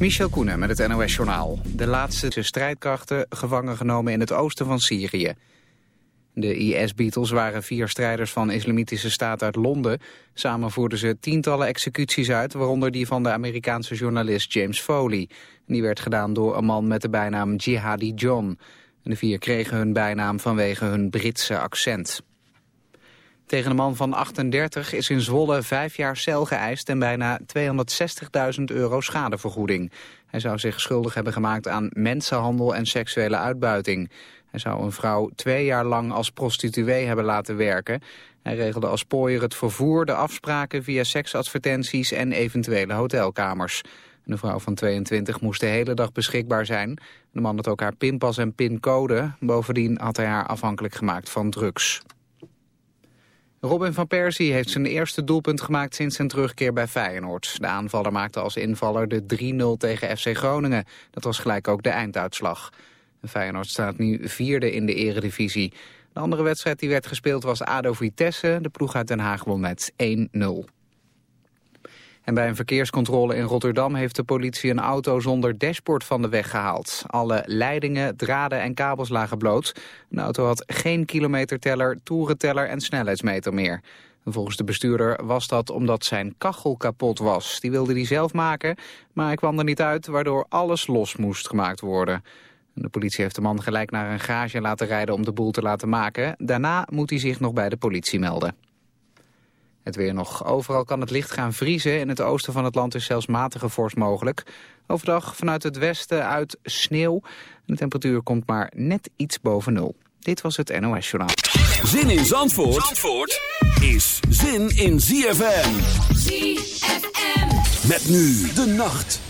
Michel Koenen met het NOS-journaal. De laatste strijdkrachten gevangen genomen in het oosten van Syrië. De IS-Beatles waren vier strijders van Islamitische Staat uit Londen. Samen voerden ze tientallen executies uit, waaronder die van de Amerikaanse journalist James Foley. Die werd gedaan door een man met de bijnaam Jihadi John. De vier kregen hun bijnaam vanwege hun Britse accent. Tegen een man van 38 is in Zwolle vijf jaar cel geëist en bijna 260.000 euro schadevergoeding. Hij zou zich schuldig hebben gemaakt aan mensenhandel en seksuele uitbuiting. Hij zou een vrouw twee jaar lang als prostituee hebben laten werken. Hij regelde als pooier het vervoer, de afspraken via seksadvertenties en eventuele hotelkamers. De vrouw van 22 moest de hele dag beschikbaar zijn. De man had ook haar pinpas en pincode. Bovendien had hij haar afhankelijk gemaakt van drugs. Robin van Persie heeft zijn eerste doelpunt gemaakt sinds zijn terugkeer bij Feyenoord. De aanvaller maakte als invaller de 3-0 tegen FC Groningen. Dat was gelijk ook de einduitslag. Feyenoord staat nu vierde in de eredivisie. De andere wedstrijd die werd gespeeld was ADO Vitesse. De ploeg uit Den Haag won met 1-0. En bij een verkeerscontrole in Rotterdam heeft de politie een auto zonder dashboard van de weg gehaald. Alle leidingen, draden en kabels lagen bloot. De auto had geen kilometerteller, toerenteller en snelheidsmeter meer. Volgens de bestuurder was dat omdat zijn kachel kapot was. Die wilde hij zelf maken, maar hij kwam er niet uit, waardoor alles los moest gemaakt worden. De politie heeft de man gelijk naar een garage laten rijden om de boel te laten maken. Daarna moet hij zich nog bij de politie melden. Het weer nog. Overal kan het licht gaan vriezen. In het oosten van het land is zelfs matige vorst mogelijk. Overdag vanuit het westen uit sneeuw. De temperatuur komt maar net iets boven nul. Dit was het NOS Journaal. Zin in Zandvoort, Zandvoort is zin in ZFM. ZFM. Met nu de nacht.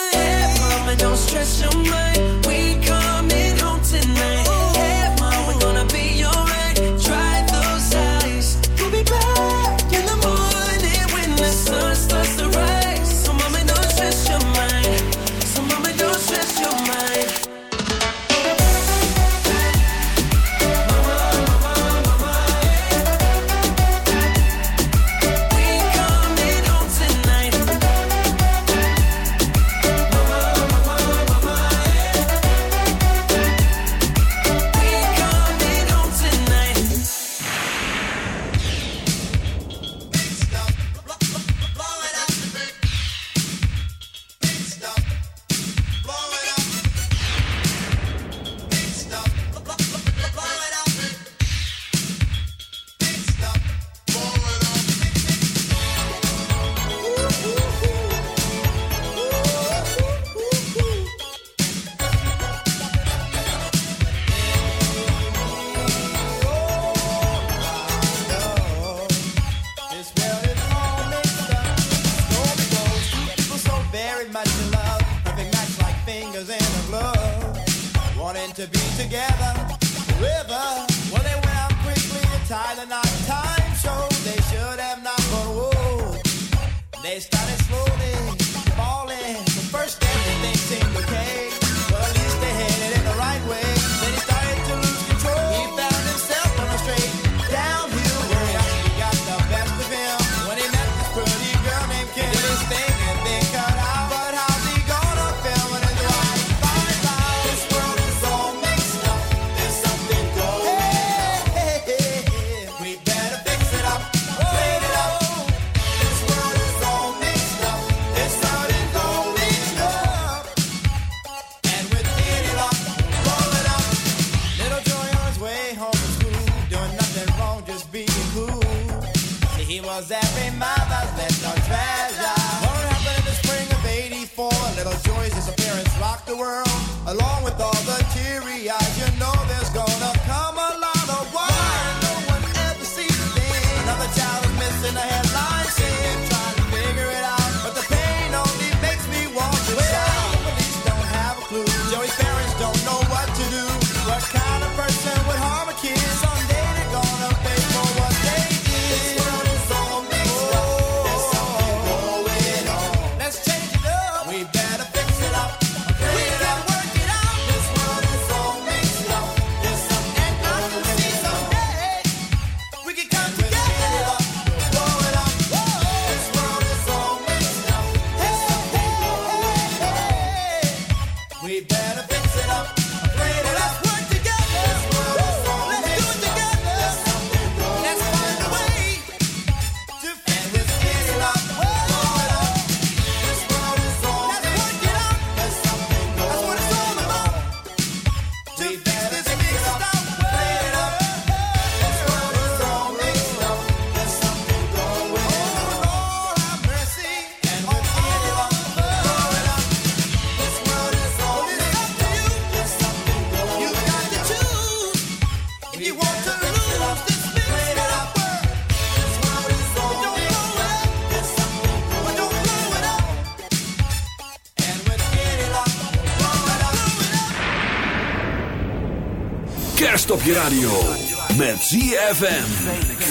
the world, along with all the teary eyes, you know.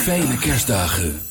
Fijne kerstdagen.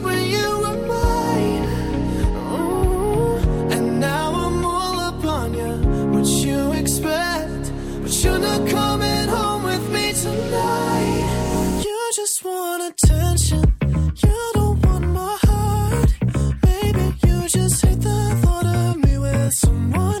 want attention. You don't want my heart. Maybe you just hate the thought of me with someone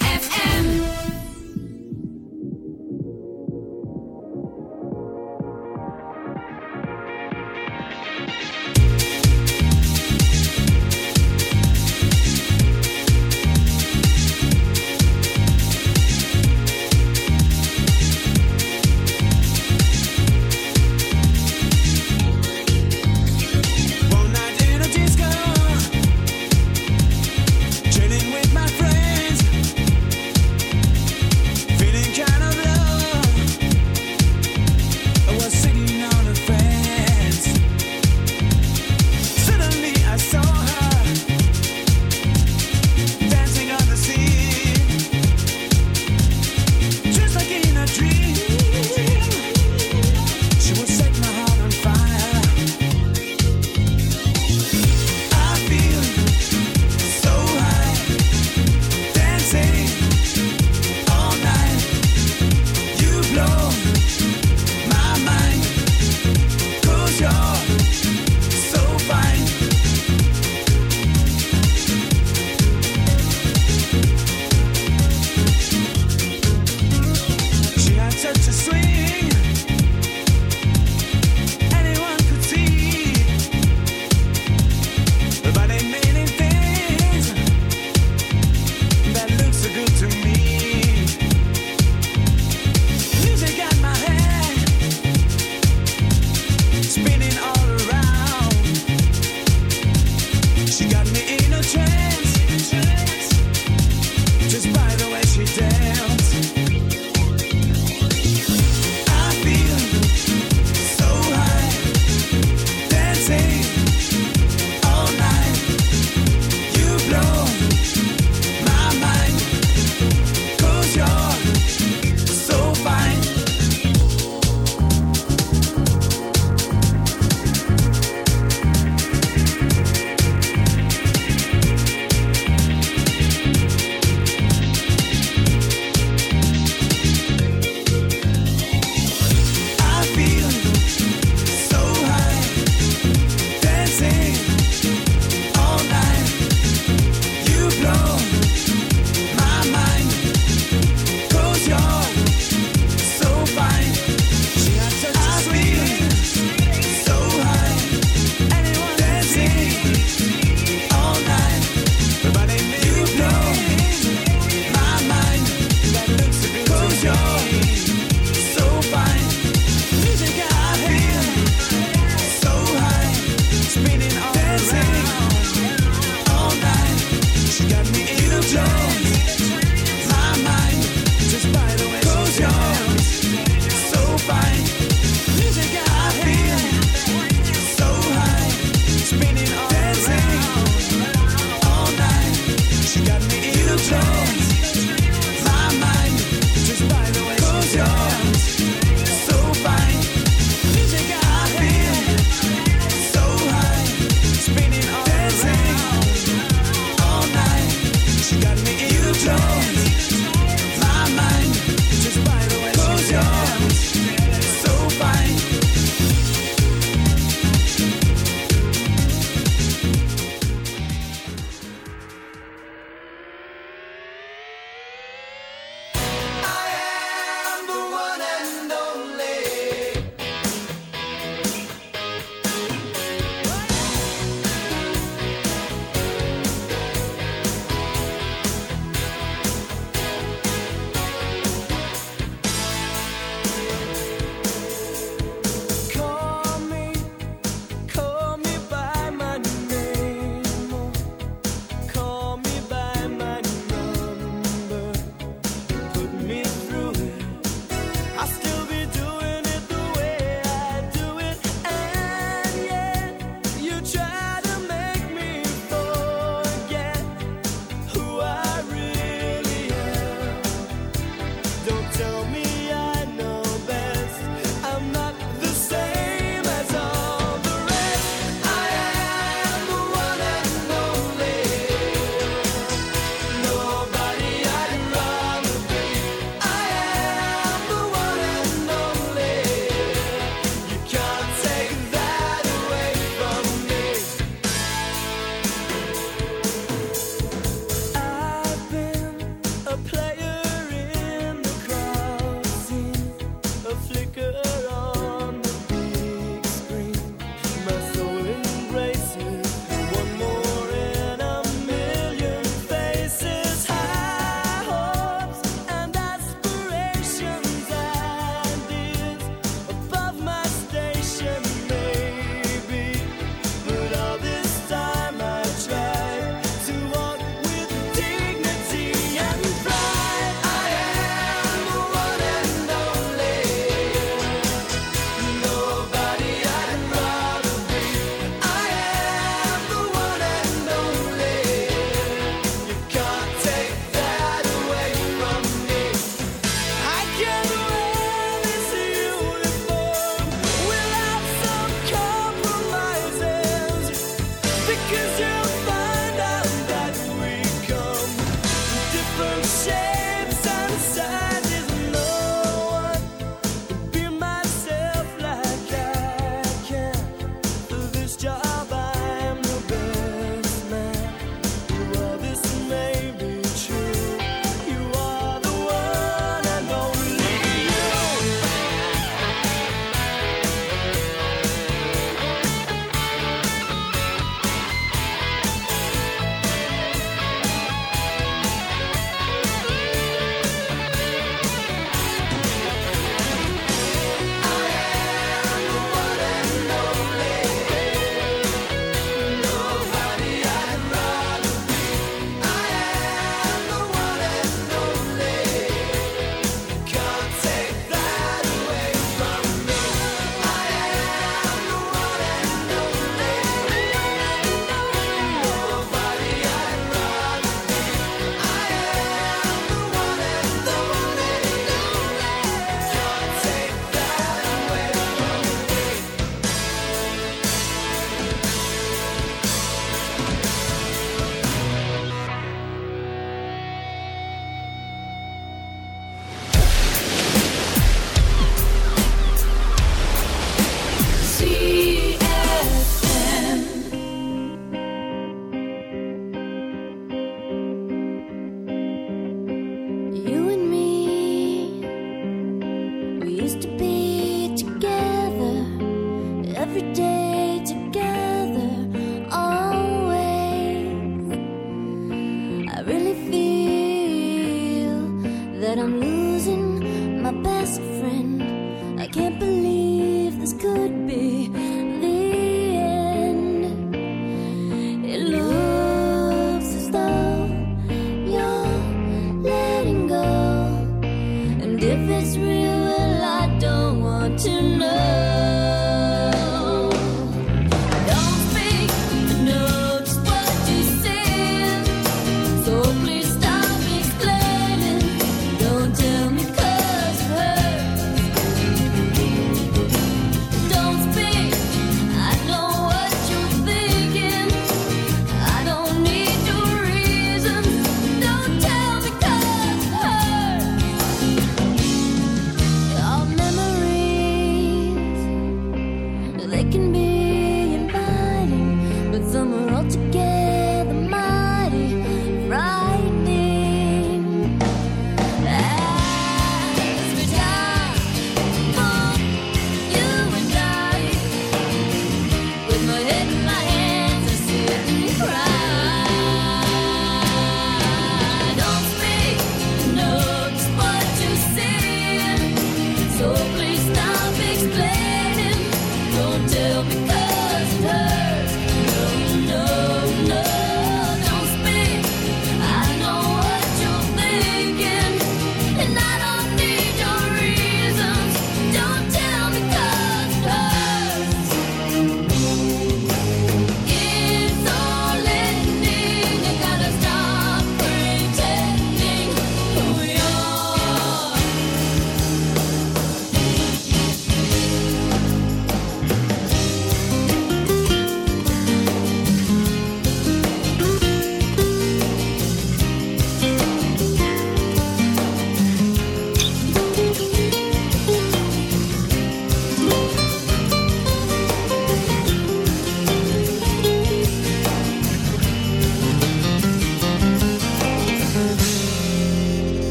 Say.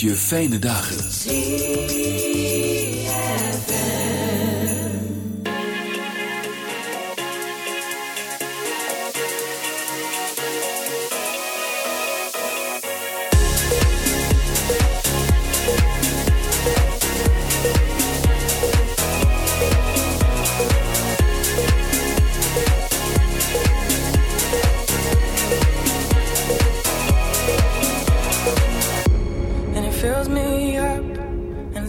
je fijne dagen.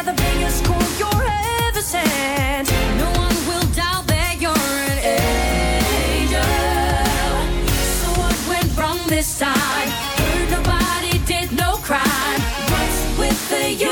the biggest call you're ever sent. No one will doubt that you're an angel. So what went wrong this time? Heard nobody did no crime. What's with the you?